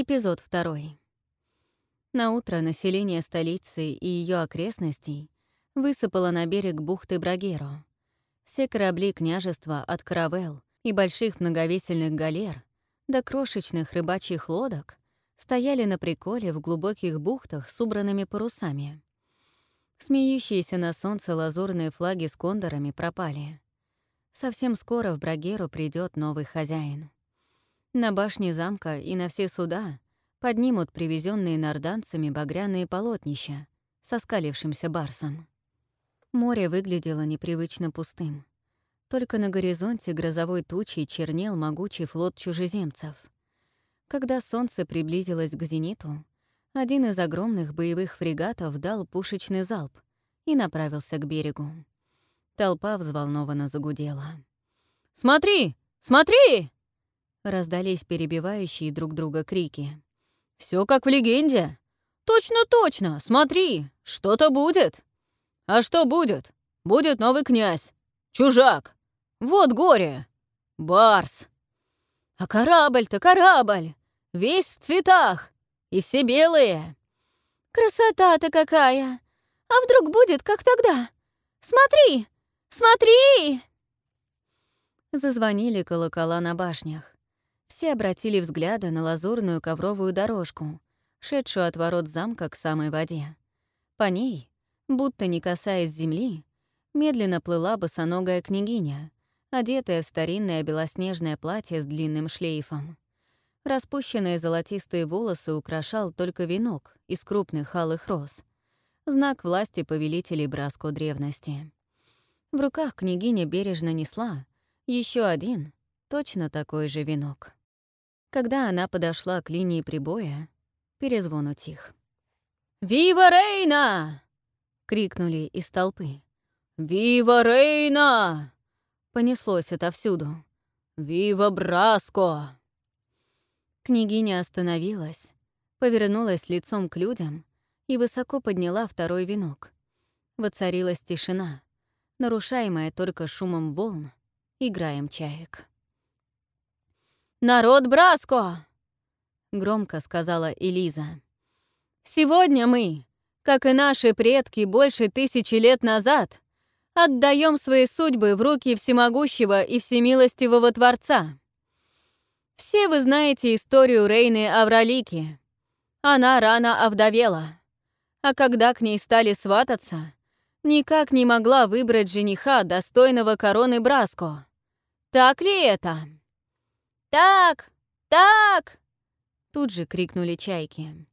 Эпизод второй. На утро население столицы и ее окрестностей высыпало на берег бухты Брагеро. Все корабли княжества от каравел и больших многовесельных галер до крошечных рыбачьих лодок стояли на приколе в глубоких бухтах с убранными парусами. Смеющиеся на солнце лазурные флаги с кондорами пропали. Совсем скоро в Брагеру придет новый хозяин. На башне замка и на все суда поднимут привезенные норданцами багряные полотнища со скалившимся барсом. Море выглядело непривычно пустым. Только на горизонте грозовой тучей чернел могучий флот чужеземцев. Когда солнце приблизилось к зениту, один из огромных боевых фрегатов дал пушечный залп и направился к берегу. Толпа взволнованно загудела. «Смотри! Смотри!» Раздались перебивающие друг друга крики. Все как в легенде. Точно, точно, смотри, что-то будет. А что будет? Будет новый князь. Чужак. Вот горе. Барс. А корабль-то корабль. Весь в цветах. И все белые. Красота-то какая. А вдруг будет, как тогда? Смотри, смотри! Зазвонили колокола на башнях. Все обратили взгляды на лазурную ковровую дорожку, шедшую от ворот замка к самой воде. По ней, будто не касаясь земли, медленно плыла босоногая княгиня, одетая в старинное белоснежное платье с длинным шлейфом. Распущенные золотистые волосы украшал только венок из крупных алых роз, знак власти повелителей Браско древности. В руках княгиня бережно несла еще один, точно такой же венок. Когда она подошла к линии прибоя, перезвон утих. «Вива Рейна!» — крикнули из толпы. «Вива Рейна!» — понеслось отовсюду. «Вива Браско!» Княгиня остановилась, повернулась лицом к людям и высоко подняла второй венок. Воцарилась тишина, нарушаемая только шумом волн и граем чаек. «Народ Браско!» — громко сказала Элиза. «Сегодня мы, как и наши предки больше тысячи лет назад, отдаем свои судьбы в руки всемогущего и всемилостивого Творца. Все вы знаете историю Рейны Авралики. Она рано овдовела, а когда к ней стали свататься, никак не могла выбрать жениха, достойного короны Браско. Так ли это?» «Так! Так!» Тут же крикнули чайки.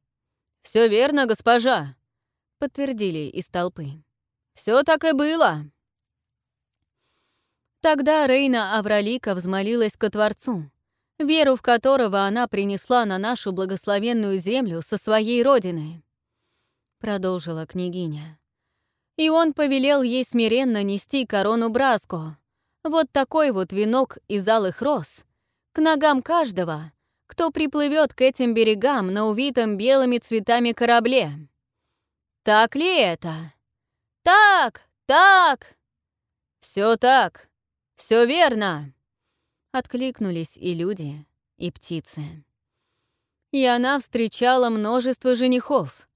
Все верно, госпожа!» — подтвердили из толпы. Все так и было!» Тогда Рейна Авралика взмолилась ко Творцу, веру в которого она принесла на нашу благословенную землю со своей родины. Продолжила княгиня. И он повелел ей смиренно нести корону Браско, вот такой вот венок из алых роз, к ногам каждого, кто приплывет к этим берегам на увитом белыми цветами корабле. Так ли это? Так, так. Все так, все верно. Откликнулись и люди, и птицы. И она встречала множество женихов,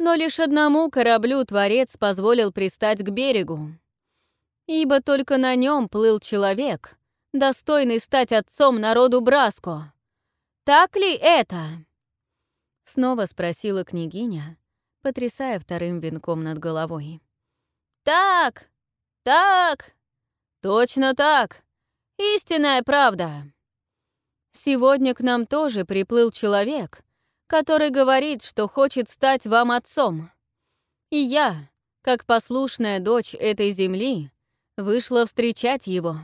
но лишь одному кораблю Творец позволил пристать к берегу. Ибо только на нем плыл человек, достойный стать отцом народу Браско. Так ли это?» Снова спросила княгиня, потрясая вторым венком над головой. «Так! Так! Точно так! Истинная правда!» «Сегодня к нам тоже приплыл человек, который говорит, что хочет стать вам отцом. И я, как послушная дочь этой земли, вышла встречать его»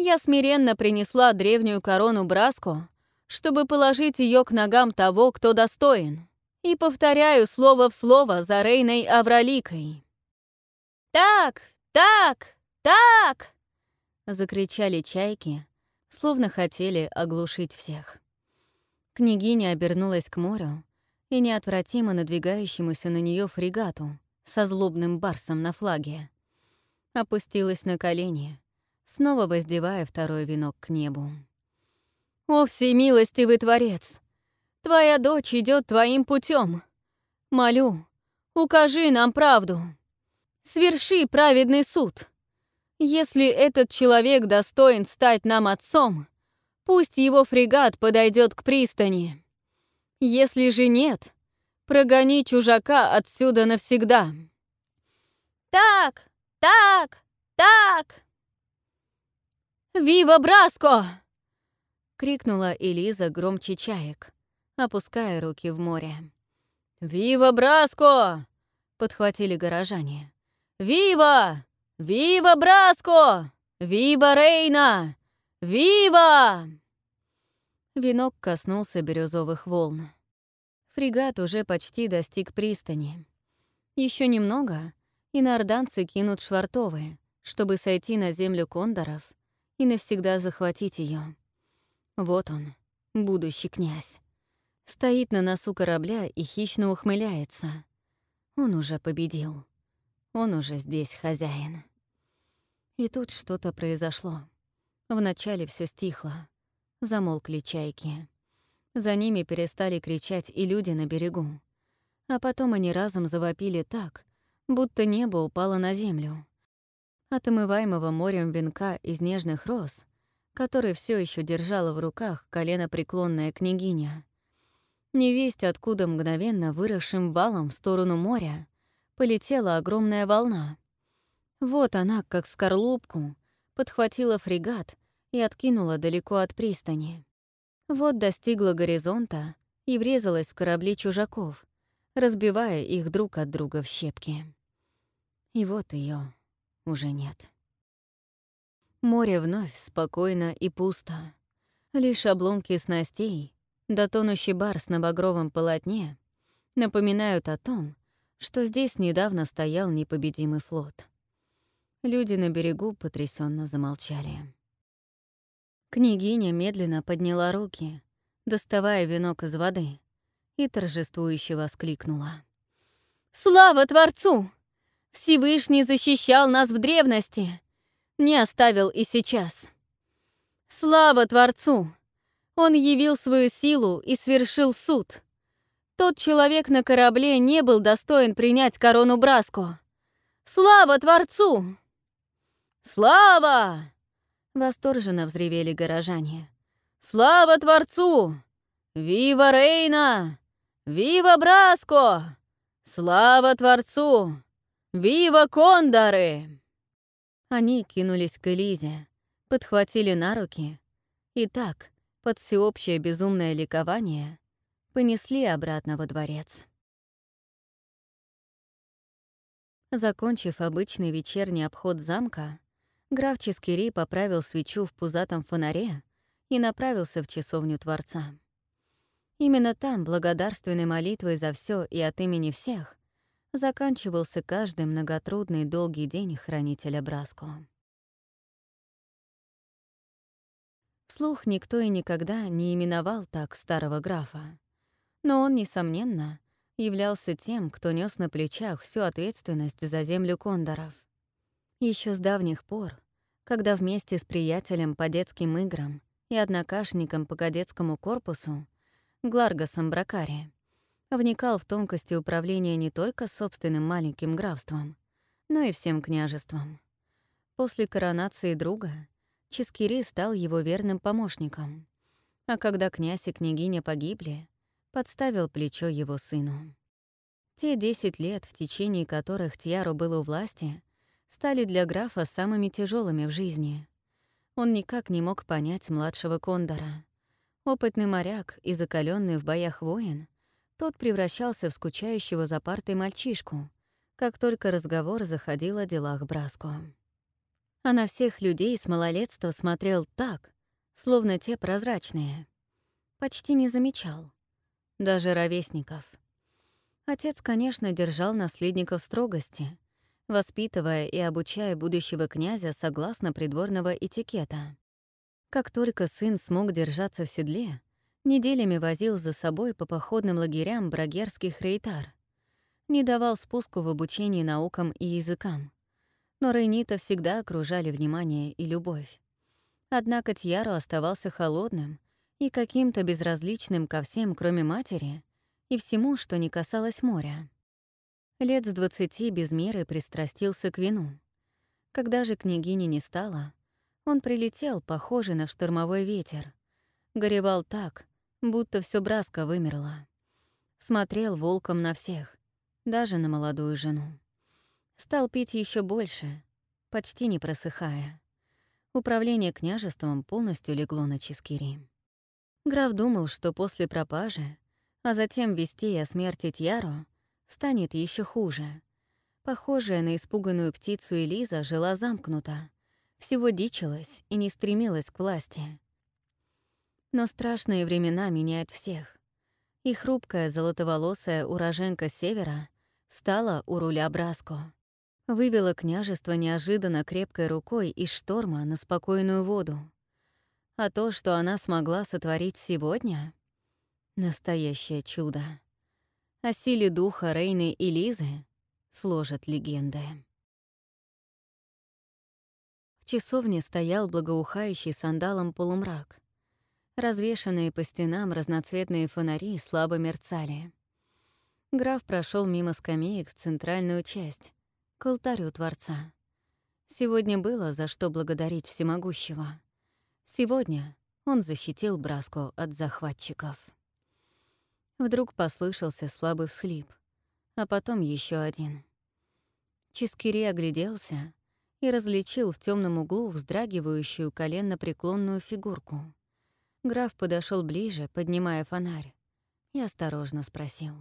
я смиренно принесла древнюю корону Браску, чтобы положить ее к ногам того, кто достоин. И повторяю слово в слово за Рейной Авраликой. «Так, так, так!» — закричали чайки, словно хотели оглушить всех. Княгиня обернулась к морю и неотвратимо надвигающемуся на нее фрегату со злобным барсом на флаге. Опустилась на колени, снова воздевая второй венок к небу. «О, всемилостивый Творец! Твоя дочь идет твоим путем. Молю, укажи нам правду. Сверши праведный суд. Если этот человек достоин стать нам отцом, пусть его фрегат подойдет к пристани. Если же нет, прогони чужака отсюда навсегда. Так, так, так. «Вива Браско!» — крикнула Элиза громче чаек, опуская руки в море. «Вива Браско!» — подхватили горожане. «Вива! Вива Браско! Вива Рейна! Вива!» Венок коснулся бирюзовых волн. Фрегат уже почти достиг пристани. Еще немного, и норданцы кинут швартовые, чтобы сойти на землю кондоров — и навсегда захватить ее. Вот он, будущий князь. Стоит на носу корабля и хищно ухмыляется. Он уже победил. Он уже здесь хозяин. И тут что-то произошло. Вначале все стихло. Замолкли чайки. За ними перестали кричать и люди на берегу. А потом они разом завопили так, будто небо упало на землю от омываемого морем венка из нежных роз, который все еще держала в руках колено преклонная княгиня. Невесть, откуда мгновенно выросшим валом в сторону моря полетела огромная волна. Вот она, как скорлупку, подхватила фрегат и откинула далеко от пристани. Вот достигла горизонта и врезалась в корабли чужаков, разбивая их друг от друга в щепки. И вот ее уже нет. Море вновь спокойно и пусто. Лишь обломки снастей, да тонущий барс на багровом полотне напоминают о том, что здесь недавно стоял непобедимый флот. Люди на берегу потрясенно замолчали. Княгиня медленно подняла руки, доставая венок из воды, и торжествующе воскликнула. «Слава Творцу! Всевышний защищал нас в древности, не оставил и сейчас. Слава Творцу! Он явил свою силу и свершил суд. Тот человек на корабле не был достоин принять корону Браско. Слава Творцу! Слава! Восторженно взревели горожане. Слава Творцу! Вива Рейна! Вива Браско! Слава Творцу! «Вива Кондоры!» Они кинулись к Элизе, подхватили на руки и так, под всеобщее безумное ликование, понесли обратно во дворец. Закончив обычный вечерний обход замка, граф Ческири поправил свечу в пузатом фонаре и направился в часовню Творца. Именно там, благодарственной молитвой за все и от имени всех, заканчивался каждый многотрудный долгий день хранителя Браско. Вслух никто и никогда не именовал так старого графа. Но он, несомненно, являлся тем, кто нес на плечах всю ответственность за землю кондоров. Еще с давних пор, когда вместе с приятелем по детским играм и однокашником по кадетскому корпусу, Гларгасом Бракари, вникал в тонкости управления не только собственным маленьким графством, но и всем княжеством. После коронации друга Ческири стал его верным помощником, а когда князь и княгиня погибли, подставил плечо его сыну. Те десять лет, в течение которых Тьяру был у власти, стали для графа самыми тяжелыми в жизни. Он никак не мог понять младшего Кондора. Опытный моряк и закаленный в боях воин — тот превращался в скучающего за партой мальчишку, как только разговор заходил о делах Браско. А на всех людей с малолетства смотрел так, словно те прозрачные. Почти не замечал. Даже ровесников. Отец, конечно, держал наследников строгости, воспитывая и обучая будущего князя согласно придворного этикета. Как только сын смог держаться в седле, Неделями возил за собой по походным лагерям брагерских рейтар. Не давал спуску в обучении наукам и языкам. Но Рейнита всегда окружали внимание и любовь. Однако Тьяро оставался холодным и каким-то безразличным ко всем, кроме матери, и всему, что не касалось моря. Лет с двадцати без меры пристрастился к вину. Когда же княгини не стало, он прилетел, похожий на штормовой ветер. Горевал так, будто все Браска вымерла. Смотрел волком на всех, даже на молодую жену. Стал пить еще больше, почти не просыхая. Управление княжеством полностью легло на Чискири. Граф думал, что после пропажи, а затем вестей о смерти Тьяро, станет еще хуже. Похожая на испуганную птицу Элиза жила замкнута, всего дичилась и не стремилась к власти. Но страшные времена меняют всех. И хрупкая золотоволосая уроженка Севера встала у руля Браско вывела княжество неожиданно крепкой рукой из шторма на спокойную воду. А то, что она смогла сотворить сегодня — настоящее чудо. О силе духа Рейны и Лизы сложат легенды. В часовне стоял благоухающий сандалом полумрак. Развешанные по стенам разноцветные фонари слабо мерцали. Граф прошел мимо скамеек в центральную часть, к алтарю Творца. Сегодня было за что благодарить всемогущего. Сегодня он защитил Браско от захватчиков. Вдруг послышался слабый всхлип, а потом еще один. Чискири огляделся и различил в темном углу вздрагивающую коленно-преклонную фигурку. Граф подошел ближе, поднимая фонарь, и осторожно спросил.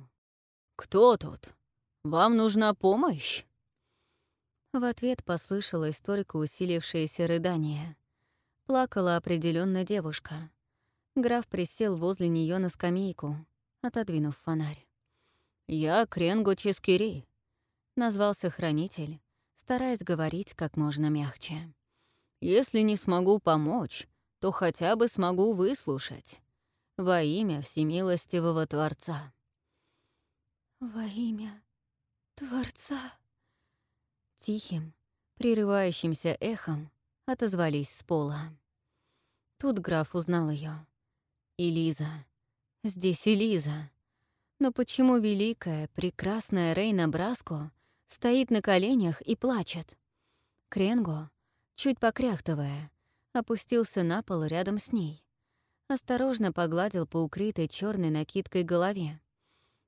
«Кто тут? Вам нужна помощь?» В ответ послышалось только усилившееся рыдание. Плакала определенно девушка. Граф присел возле нее на скамейку, отодвинув фонарь. «Я Кренгу Чискири», — назвался хранитель, стараясь говорить как можно мягче. «Если не смогу помочь, то хотя бы смогу выслушать. Во имя Всемилостивого Творца». «Во имя Творца», Тихим, прерывающимся эхом отозвались с пола. Тут граф узнал ее. Элиза. Здесь Элиза. Но почему великая, прекрасная Рейна Браско стоит на коленях и плачет? Кренго, чуть покряхтывая, опустился на пол рядом с ней. Осторожно погладил по укрытой черной накидкой голове.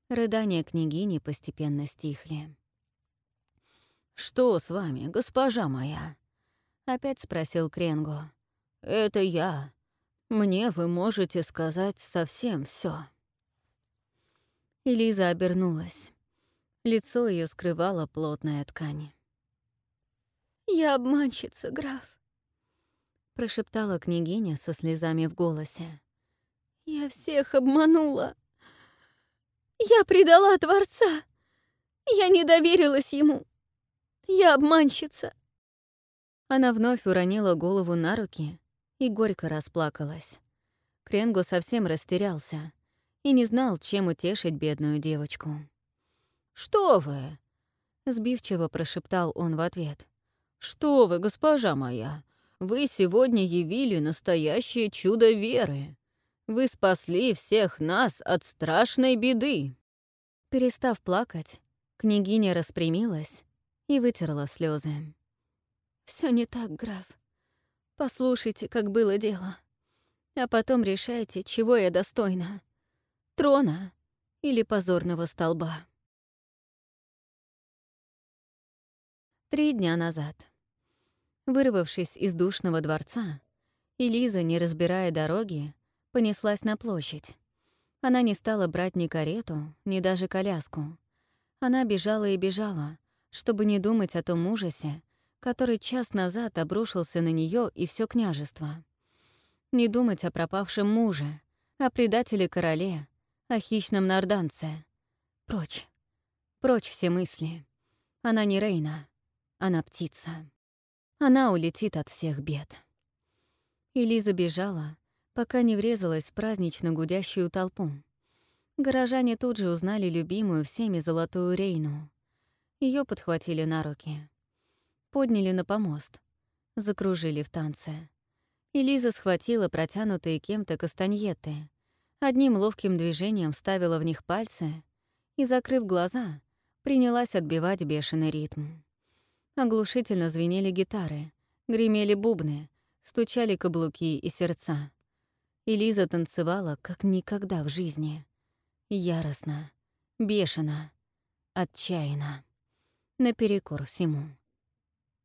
Рыдания княгини постепенно стихли. «Что с вами, госпожа моя?» — опять спросил Кренго. «Это я. Мне вы можете сказать совсем все. Элиза обернулась. Лицо ее скрывала плотная ткань. «Я обманщица, граф», — прошептала княгиня со слезами в голосе. «Я всех обманула. Я предала Творца. Я не доверилась ему. Я обманщица!» Она вновь уронила голову на руки и горько расплакалась. Кренгу совсем растерялся и не знал, чем утешить бедную девочку. «Что вы?» — сбивчиво прошептал он в ответ. «Что вы, госпожа моя? Вы сегодня явили настоящее чудо веры. Вы спасли всех нас от страшной беды». Перестав плакать, княгиня распрямилась и вытерла слезы. Все не так, граф. Послушайте, как было дело. А потом решайте, чего я достойна. Трона или позорного столба. Три дня назад. Вырвавшись из душного дворца, Элиза, не разбирая дороги, понеслась на площадь. Она не стала брать ни карету, ни даже коляску. Она бежала и бежала, чтобы не думать о том ужасе, который час назад обрушился на нее и все княжество. Не думать о пропавшем муже, о предателе короле, о хищном нарданце. Прочь, прочь все мысли. Она не Рейна, она птица. Она улетит от всех бед. Элиза бежала, пока не врезалась в празднично гудящую толпу. Горожане тут же узнали любимую всеми золотую Рейну. Ее подхватили на руки. Подняли на помост. Закружили в танце. И схватила протянутые кем-то кастаньеты, одним ловким движением вставила в них пальцы и, закрыв глаза, принялась отбивать бешеный ритм. Оглушительно звенели гитары, гремели бубны, стучали каблуки и сердца. И Лиза танцевала, как никогда в жизни. Яростно, бешено, отчаянно. Наперекор всему.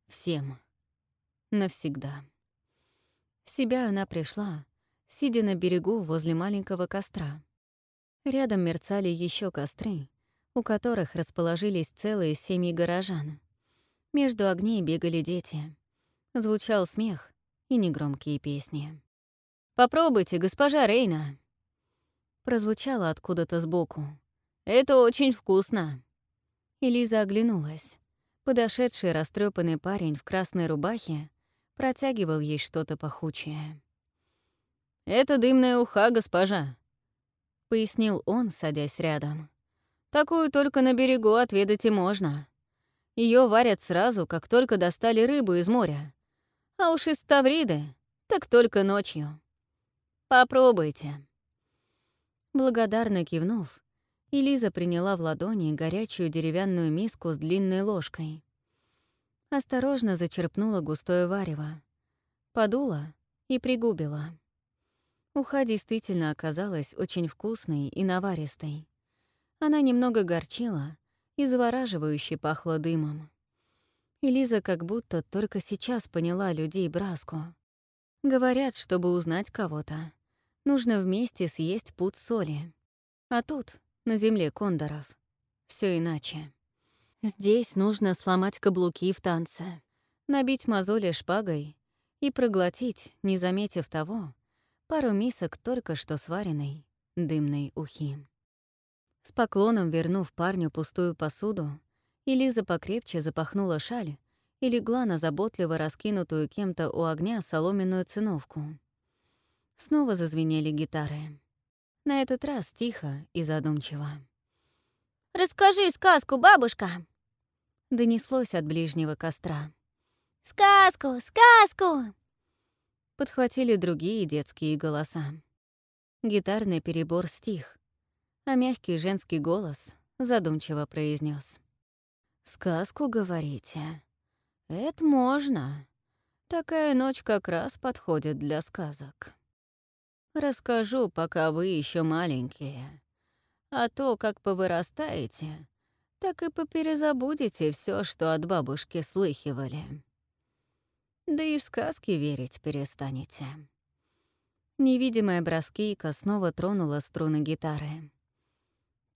Всем. Навсегда. В себя она пришла, сидя на берегу возле маленького костра. Рядом мерцали еще костры, у которых расположились целые семьи горожан. Между огней бегали дети. Звучал смех и негромкие песни. «Попробуйте, госпожа Рейна!» Прозвучало откуда-то сбоку. «Это очень вкусно!» Элиза оглянулась. Подошедший растрепанный парень в красной рубахе протягивал ей что-то пахучее. «Это дымная уха, госпожа», — пояснил он, садясь рядом. «Такую только на берегу отведать и можно. Ее варят сразу, как только достали рыбу из моря. А уж из Ставриды, так только ночью. Попробуйте. Благодарно кивнув, Элиза приняла в ладони горячую деревянную миску с длинной ложкой. Осторожно зачерпнула густое варево. Подула и пригубила. Уха действительно оказалась очень вкусной и наваристой. Она немного горчила, и завораживающе пахло дымом. Элиза как будто только сейчас поняла людей Браску. Говорят, чтобы узнать кого-то, нужно вместе съесть пуд соли. А тут, на земле кондоров, все иначе. Здесь нужно сломать каблуки в танце, набить мозоли шпагой и проглотить, не заметив того, пару мисок только что сваренной дымной ухи. С поклоном вернув парню пустую посуду, Элиза покрепче запахнула шаль и легла на заботливо раскинутую кем-то у огня соломенную циновку. Снова зазвенели гитары. На этот раз тихо и задумчиво. «Расскажи сказку, бабушка!» Донеслось от ближнего костра. «Сказку! Сказку!» Подхватили другие детские голоса. Гитарный перебор стих, а мягкий женский голос задумчиво произнес: «Сказку, говорите? Это можно. Такая ночь как раз подходит для сказок. Расскажу, пока вы еще маленькие. А то, как повырастаете, так и поперезабудете все, что от бабушки слыхивали. Да и в сказки верить перестанете». Невидимая броскийка снова тронула струны гитары.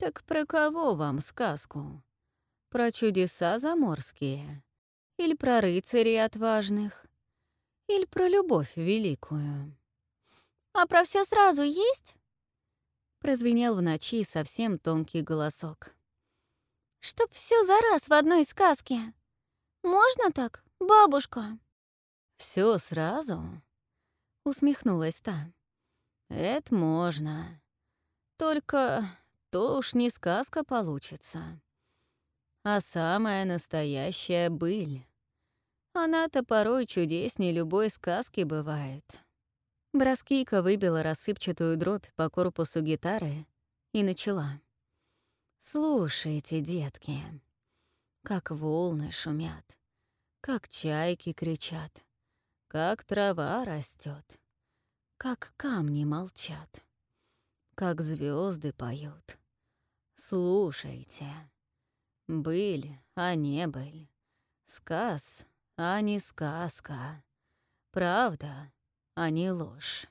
Так про кого вам сказку? Про чудеса заморские? Или про рыцарей отважных? Или про любовь великую? А про все сразу есть? Прозвенел в ночи совсем тонкий голосок. Чтоб все за раз в одной сказке. Можно так, бабушка? Все сразу? Усмехнулась та. Это можно. Только то уж не сказка получится, а самая настоящая быль. Она-то порой чудеснее любой сказки бывает. Броскийка выбила рассыпчатую дробь по корпусу гитары и начала. «Слушайте, детки, как волны шумят, как чайки кричат, как трава растет, как камни молчат, как звезды поют, Слушайте. Быль, а не быль. Сказ, а не сказка. Правда, а не ложь.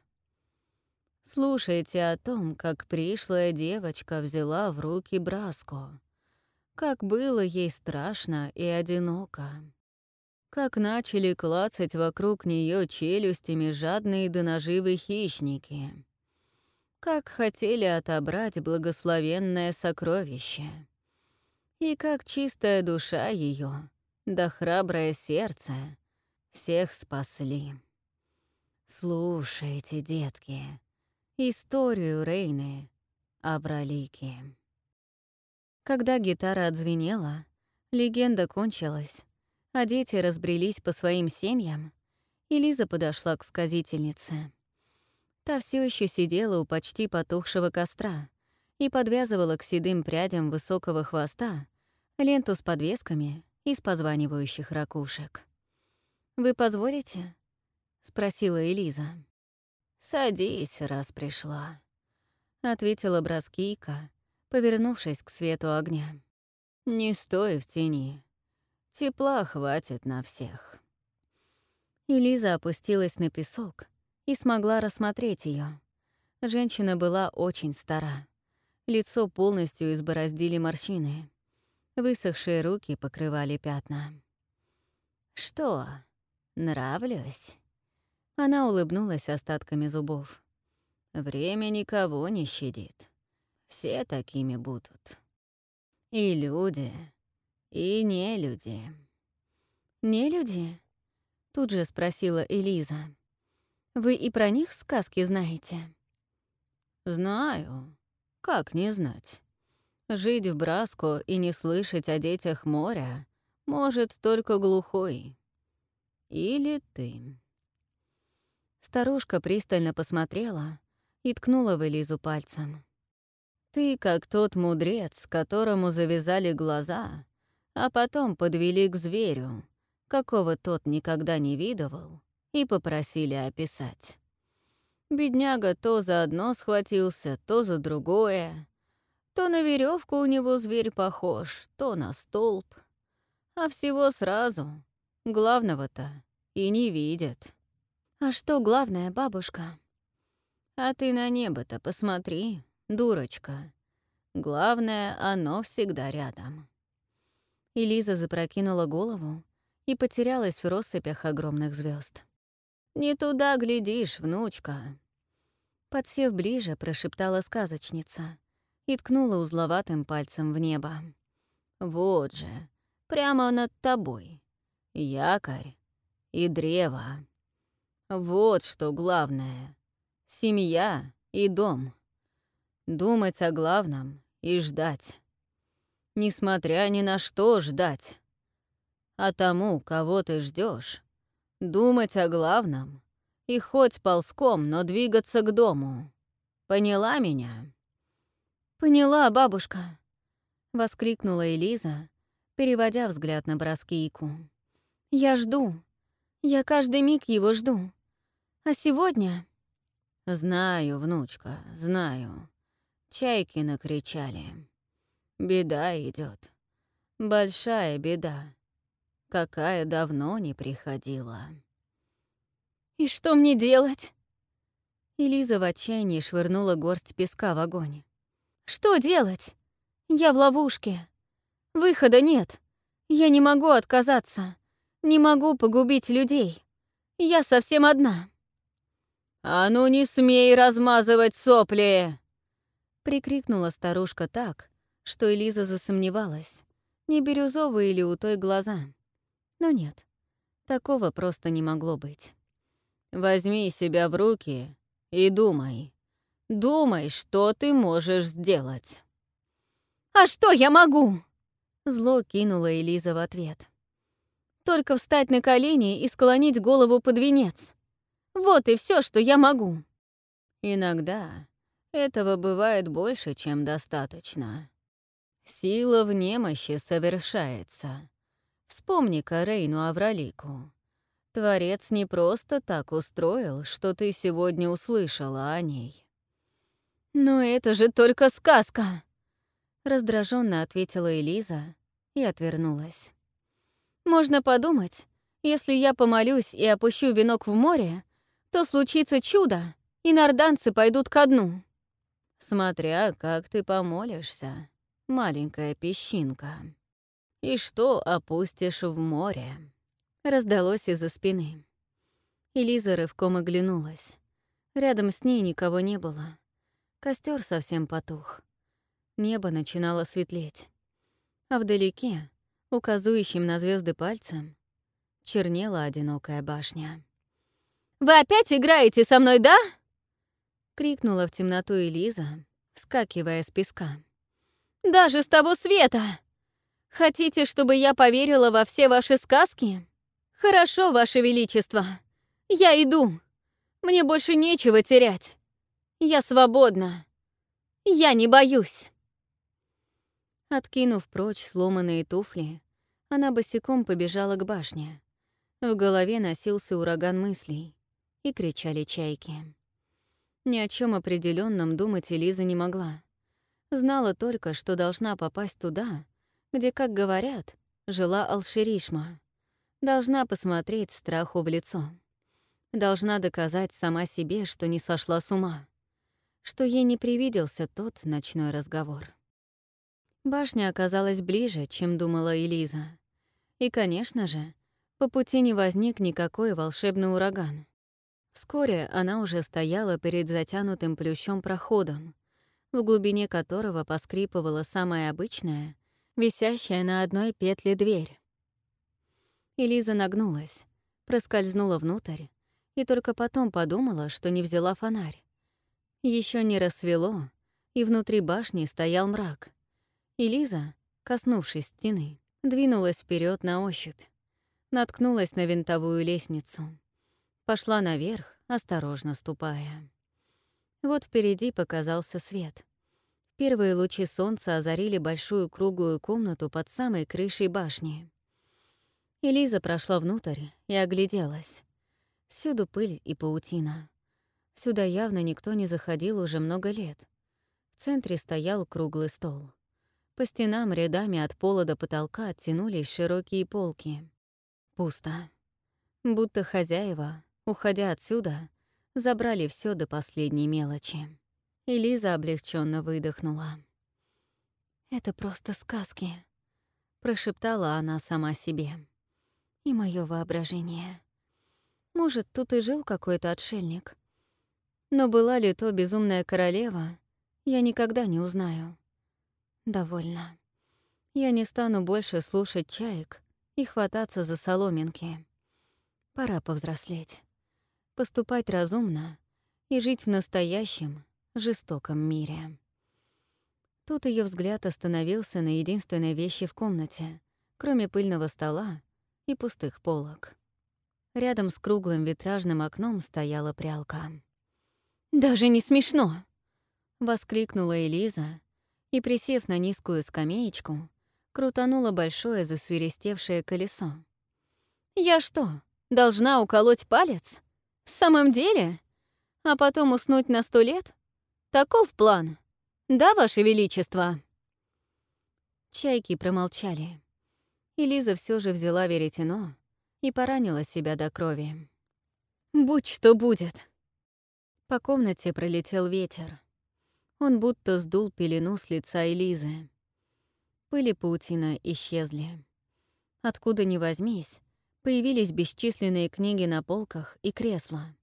Слушайте о том, как пришлая девочка взяла в руки браску. Как было ей страшно и одиноко. Как начали клацать вокруг нее челюстями жадные до наживы хищники как хотели отобрать благословенное сокровище. И как чистая душа ее, да храброе сердце всех спасли. Слушайте, детки, историю Рейны Абралики. Когда гитара отзвенела, легенда кончилась, а дети разбрелись по своим семьям, и Лиза подошла к сказительнице. Та все еще сидела у почти потухшего костра и подвязывала к седым прядям высокого хвоста ленту с подвесками из позванивающих ракушек. «Вы позволите?» — спросила Элиза. «Садись, раз пришла», — ответила Браскийка, повернувшись к свету огня. «Не стой в тени. Тепла хватит на всех». Элиза опустилась на песок и смогла рассмотреть ее. Женщина была очень стара. Лицо полностью избороздили морщины. Высохшие руки покрывали пятна. «Что, нравлюсь?» Она улыбнулась остатками зубов. «Время никого не щадит. Все такими будут. И люди, и не люди». «Не люди?» — тут же спросила Элиза. «Вы и про них сказки знаете?» «Знаю. Как не знать? Жить в Браско и не слышать о детях моря может только глухой. Или ты». Старушка пристально посмотрела и ткнула в Элизу пальцем. «Ты как тот мудрец, которому завязали глаза, а потом подвели к зверю, какого тот никогда не видывал, и попросили описать. Бедняга то за одно схватился, то за другое. То на веревку у него зверь похож, то на столб. А всего сразу. Главного-то и не видят. «А что главное, бабушка?» «А ты на небо-то посмотри, дурочка. Главное, оно всегда рядом». Элиза запрокинула голову и потерялась в россыпях огромных звезд. «Не туда глядишь, внучка!» Подсев ближе, прошептала сказочница и ткнула узловатым пальцем в небо. «Вот же, прямо над тобой. Якорь и древо. Вот что главное. Семья и дом. Думать о главном и ждать. Несмотря ни на что ждать. А тому, кого ты ждешь, думать о главном и хоть ползком, но двигаться к дому. Поняла меня? «Поняла, бабушка», — воскликнула Элиза, переводя взгляд на Браскийку. «Я жду. Я каждый миг его жду. А сегодня...» «Знаю, внучка, знаю. Чайки накричали. Беда идет. Большая беда. Какая давно не приходила». «И что мне делать?» Элиза в отчаянии швырнула горсть песка в огонь. «Что делать? Я в ловушке. Выхода нет. Я не могу отказаться. Не могу погубить людей. Я совсем одна». «А ну не смей размазывать сопли!» Прикрикнула старушка так, что Элиза засомневалась, не бирюзовые ли у той глаза. Но нет, такого просто не могло быть. «Возьми себя в руки и думай. Думай, что ты можешь сделать». «А что я могу?» Зло кинула Элиза в ответ. «Только встать на колени и склонить голову под венец. Вот и все, что я могу. Иногда этого бывает больше, чем достаточно. Сила в немощи совершается. Вспомни-ка Рейну Авралику. Творец не просто так устроил, что ты сегодня услышала о ней. «Но это же только сказка!» Раздраженно ответила Элиза и отвернулась. «Можно подумать, если я помолюсь и опущу венок в море, то случится чудо, и нарданцы пойдут ко дну. Смотря как ты помолишься, маленькая песчинка. И что опустишь в море? Раздалось из-за спины. Элиза рывком оглянулась. Рядом с ней никого не было. Костер совсем потух. Небо начинало светлеть. А вдалеке, указующим на звезды пальцем, чернела одинокая башня. «Вы опять играете со мной, да?» — крикнула в темноту Элиза, вскакивая с песка. «Даже с того света! Хотите, чтобы я поверила во все ваши сказки? Хорошо, Ваше Величество. Я иду. Мне больше нечего терять. Я свободна. Я не боюсь. Откинув прочь сломанные туфли, она босиком побежала к башне. В голове носился ураган мыслей, и кричали чайки. Ни о чем определенном думать Элиза не могла. Знала только, что должна попасть туда, где, как говорят, жила Алширишма. Должна посмотреть страху в лицо. Должна доказать сама себе, что не сошла с ума. Что ей не привиделся тот ночной разговор. Башня оказалась ближе, чем думала Элиза. И, конечно же, по пути не возник никакой волшебный ураган. Вскоре она уже стояла перед затянутым плющом проходом, в глубине которого поскрипывала самая обычная, висящая на одной петле дверь. Элиза нагнулась, проскользнула внутрь и только потом подумала, что не взяла фонарь. Еще не рассвело, и внутри башни стоял мрак. Элиза, коснувшись стены, двинулась вперед на ощупь, наткнулась на винтовую лестницу. Пошла наверх, осторожно ступая. Вот впереди показался свет. Первые лучи солнца озарили большую круглую комнату под самой крышей башни. Элиза прошла внутрь и огляделась. Всюду пыль и паутина. Сюда явно никто не заходил уже много лет. В центре стоял круглый стол. По стенам рядами от пола до потолка оттянулись широкие полки. Пусто. Будто хозяева, уходя отсюда, забрали все до последней мелочи. И Лиза облегченно выдохнула. «Это просто сказки», — прошептала она сама себе. «И мое воображение. Может, тут и жил какой-то отшельник. Но была ли то безумная королева, я никогда не узнаю. Довольно. Я не стану больше слушать чаек и хвататься за соломинки. Пора повзрослеть поступать разумно и жить в настоящем, жестоком мире. Тут ее взгляд остановился на единственной вещи в комнате, кроме пыльного стола и пустых полок. Рядом с круглым витражным окном стояла прялка. «Даже не смешно!» — воскликнула Элиза и, присев на низкую скамеечку, крутанула большое засвиристевшее колесо. «Я что, должна уколоть палец?» В самом деле? А потом уснуть на сто лет? Таков план. Да, Ваше Величество?» Чайки промолчали. И Лиза все же взяла веретено и поранила себя до крови. «Будь что будет!» По комнате пролетел ветер. Он будто сдул пелену с лица Элизы. Пыль и паутина исчезли. Откуда ни возьмись, Появились бесчисленные книги на полках и кресла.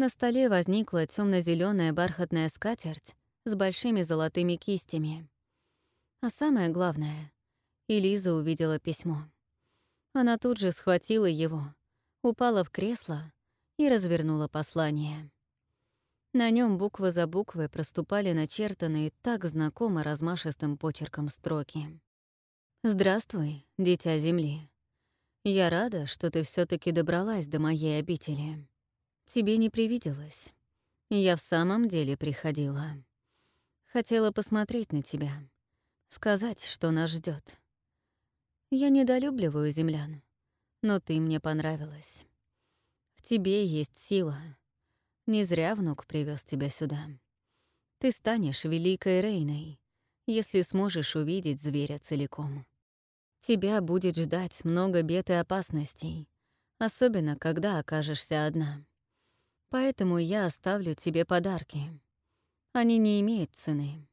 На столе возникла темно зеленая бархатная скатерть с большими золотыми кистями. А самое главное, Элиза увидела письмо. Она тут же схватила его, упала в кресло и развернула послание. На нем буква за буквой проступали начертанные так знакомо размашистым почерком строки. «Здравствуй, дитя Земли. Я рада, что ты все таки добралась до моей обители. Тебе не привиделось. Я в самом деле приходила. Хотела посмотреть на тебя, сказать, что нас ждет. Я недолюбливаю землян, но ты мне понравилась. В тебе есть сила. Не зря внук привез тебя сюда. Ты станешь великой Рейной, если сможешь увидеть зверя целиком. Тебя будет ждать много бед и опасностей, особенно когда окажешься одна. Поэтому я оставлю тебе подарки. Они не имеют цены,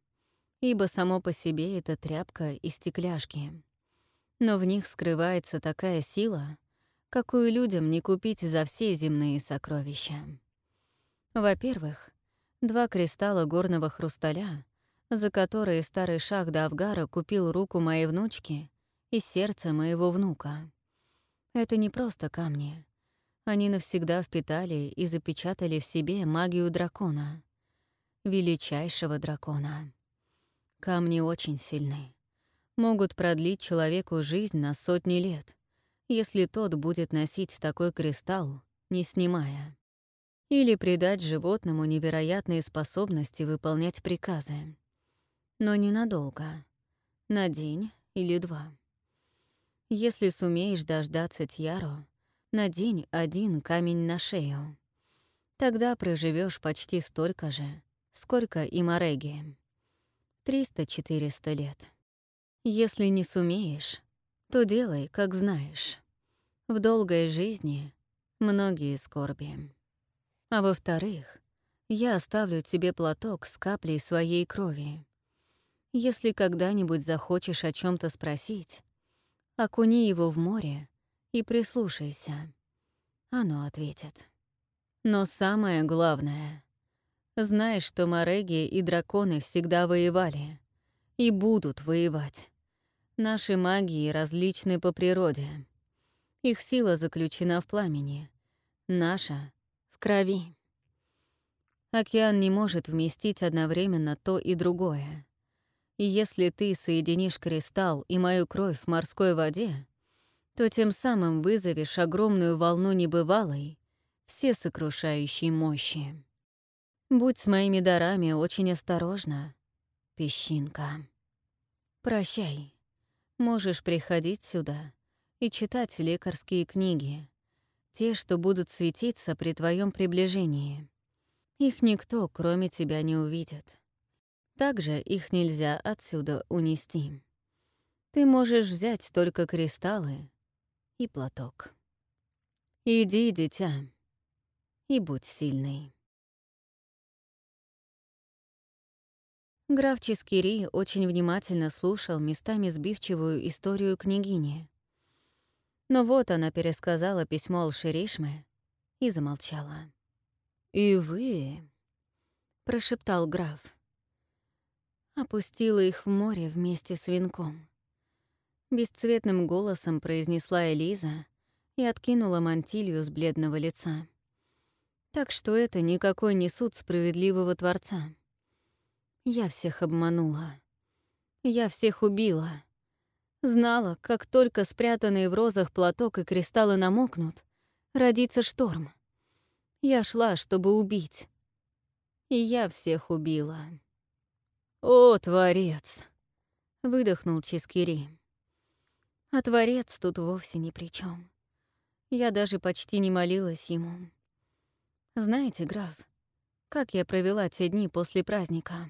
ибо само по себе это тряпка и стекляшки. Но в них скрывается такая сила, какую людям не купить за все земные сокровища. Во-первых, два кристалла горного хрусталя, за которые старый шах Давгара купил руку моей внучки — и сердце моего внука. Это не просто камни. Они навсегда впитали и запечатали в себе магию дракона. Величайшего дракона. Камни очень сильны. Могут продлить человеку жизнь на сотни лет, если тот будет носить такой кристалл не снимая. Или придать животному невероятные способности выполнять приказы. Но ненадолго. На день или два. Если сумеешь дождаться Тьяро, надень один камень на шею. Тогда проживешь почти столько же, сколько и Мореги. Триста-четыреста лет. Если не сумеешь, то делай, как знаешь. В долгой жизни многие скорби. А во-вторых, я оставлю тебе платок с каплей своей крови. Если когда-нибудь захочешь о чем то спросить, окуни его в море и прислушайся. Оно ответит. Но самое главное — знай, что мореги и драконы всегда воевали и будут воевать. Наши магии различны по природе. Их сила заключена в пламени, наша — в крови. Океан не может вместить одновременно то и другое. И если ты соединишь кристалл и мою кровь в морской воде, то тем самым вызовешь огромную волну небывалой, всесокрушающей мощи. Будь с моими дарами очень осторожна, песчинка. Прощай. Можешь приходить сюда и читать лекарские книги, те, что будут светиться при твоем приближении. Их никто, кроме тебя, не увидит. Также их нельзя отсюда унести. Ты можешь взять только кристаллы и платок. Иди, дитя, и будь сильной. Граф Чискири очень внимательно слушал местами сбивчивую историю княгини. Но вот она пересказала письмо Алширишме и замолчала. «И вы...» — прошептал граф. Опустила их в море вместе с венком. Бесцветным голосом произнесла Элиза и откинула мантилью с бледного лица. Так что это никакой не суд справедливого Творца. Я всех обманула. Я всех убила. Знала, как только спрятанные в розах платок и кристаллы намокнут, родится шторм. Я шла, чтобы убить. И я всех убила. «О, Творец!» — выдохнул Чискири. А Творец тут вовсе ни при чем. Я даже почти не молилась ему. Знаете, граф, как я провела те дни после праздника?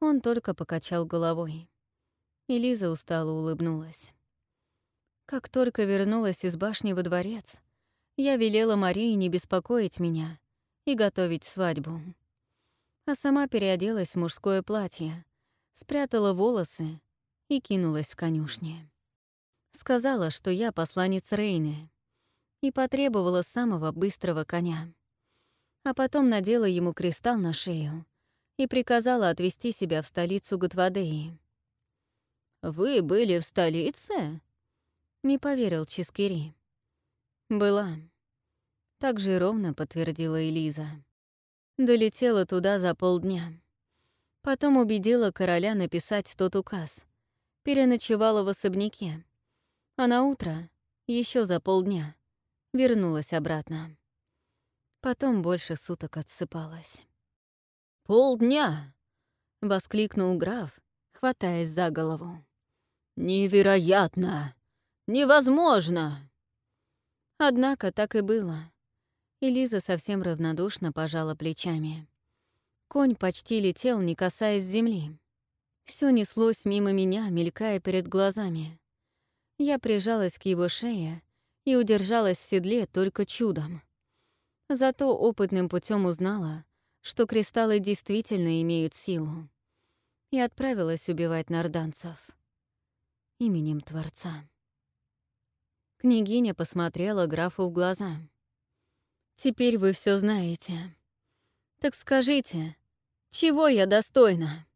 Он только покачал головой. И Лиза устало улыбнулась. Как только вернулась из башни во дворец, я велела Марии не беспокоить меня и готовить свадьбу. А сама переоделась в мужское платье, спрятала волосы и кинулась в конюшни. Сказала, что я посланец Рейны, и потребовала самого быстрого коня. А потом надела ему кристалл на шею и приказала отвезти себя в столицу Гатвадеи. «Вы были в столице?» — не поверил Чискири. «Была». Так же ровно подтвердила Элиза. Долетела туда за полдня. Потом убедила короля написать тот указ. Переночевала в особняке. А на утро, еще за полдня, вернулась обратно. Потом больше суток отсыпалась. «Полдня!» — воскликнул граф, хватаясь за голову. «Невероятно! Невозможно!» Однако так и было. И Лиза совсем равнодушно пожала плечами. Конь почти летел, не касаясь земли. Все неслось мимо меня, мелькая перед глазами. Я прижалась к его шее и удержалась в седле только чудом. Зато опытным путем узнала, что кристаллы действительно имеют силу, и отправилась убивать нарданцев. Именем Творца. Княгиня посмотрела графу в глаза. «Теперь вы все знаете. Так скажите, чего я достойна?»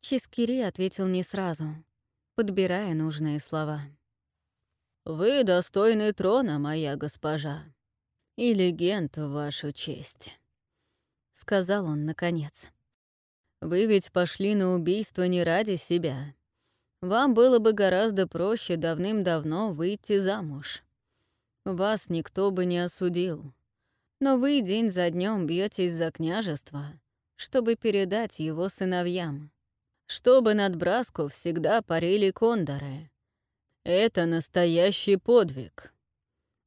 Чискири ответил не сразу, подбирая нужные слова. «Вы достойны трона, моя госпожа, и легенд в вашу честь» сказал он наконец. «Вы ведь пошли на убийство не ради себя. Вам было бы гораздо проще давным-давно выйти замуж. вас никто бы не осудил. Но вы день за днем бьетесь за княжество, чтобы передать его сыновьям. Чтобы над Браску всегда парили кондоры. Это настоящий подвиг,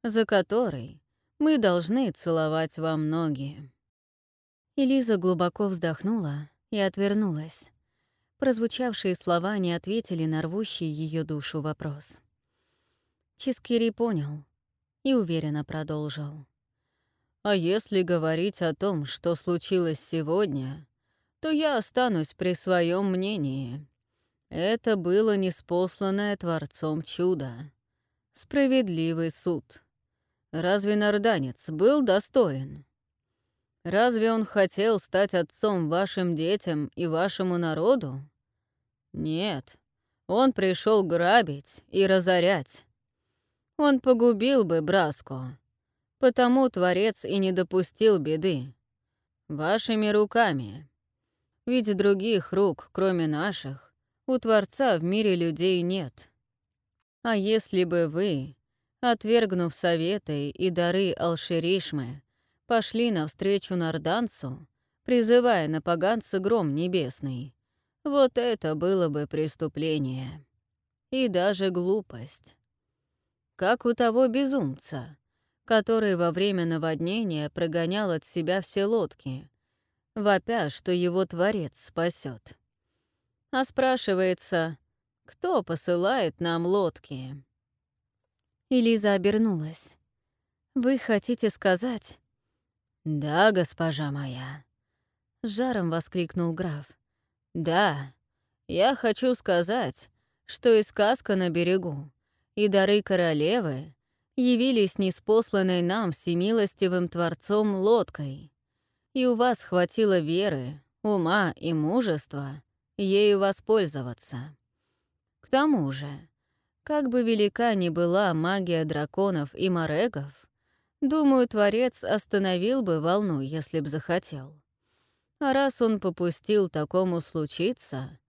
за который мы должны целовать вам ноги. Элиза глубоко вздохнула и отвернулась. Прозвучавшие слова не ответили на рвущий ее душу вопрос. Чискири понял и уверенно продолжил. «А если говорить о том, что случилось сегодня, то я останусь при своем мнении. Это было неспосланное Творцом чудо. Справедливый суд. Разве Нарданец был достоин? Разве он хотел стать отцом вашим детям и вашему народу? Нет, он пришел грабить и разорять. Он погубил бы Браско. Потому Творец и не допустил беды. Вашими руками. Ведь других рук, кроме наших, у Творца в мире людей нет. А если бы вы, отвергнув советы и дары Алширишмы, пошли навстречу Нарданцу, призывая на поганца гром небесный, вот это было бы преступление. И даже глупость. Как у того безумца, который во время наводнения прогонял от себя все лодки, вопя, что его Творец спасет. А спрашивается, кто посылает нам лодки? Элиза обернулась. «Вы хотите сказать...» «Да, госпожа моя», — жаром воскликнул граф. «Да, я хочу сказать, что и сказка на берегу, и дары королевы явились неспосланной нам всемилостивым Творцом лодкой, и у вас хватило веры, ума и мужества ею воспользоваться. К тому же, как бы велика ни была магия драконов и морегов, думаю, Творец остановил бы волну, если б захотел. А раз он попустил такому случиться,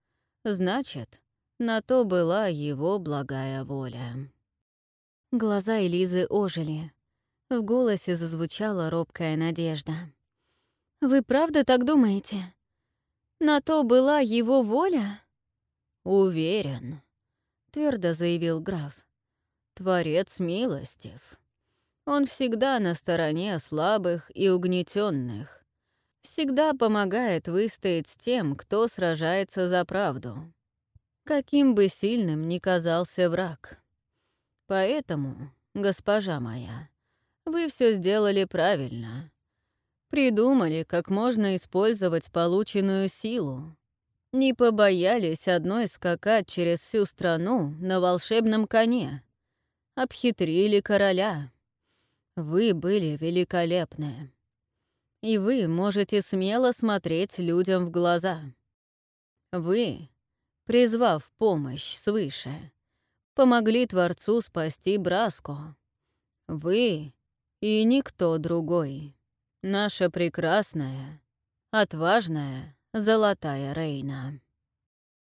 значит, на то была его благая воля. Глаза Элизы ожили. В голосе зазвучала робкая надежда. «Вы правда так думаете? На то была его воля?» «Уверен», — твердо заявил граф. «Творец милостив. Он всегда на стороне слабых и угнетенных, всегда помогает выстоять тем, кто сражается за правду. Каким бы сильным ни казался враг. Поэтому, госпожа моя, вы все сделали правильно. Придумали, как можно использовать полученную силу. Не побоялись одной скакать через всю страну на волшебном коне. Обхитрили короля. Вы были великолепны и вы можете смело смотреть людям в глаза. Вы, призвав помощь свыше, помогли Творцу спасти Браско. Вы и никто другой. Наша прекрасная, отважная, золотая Рейна.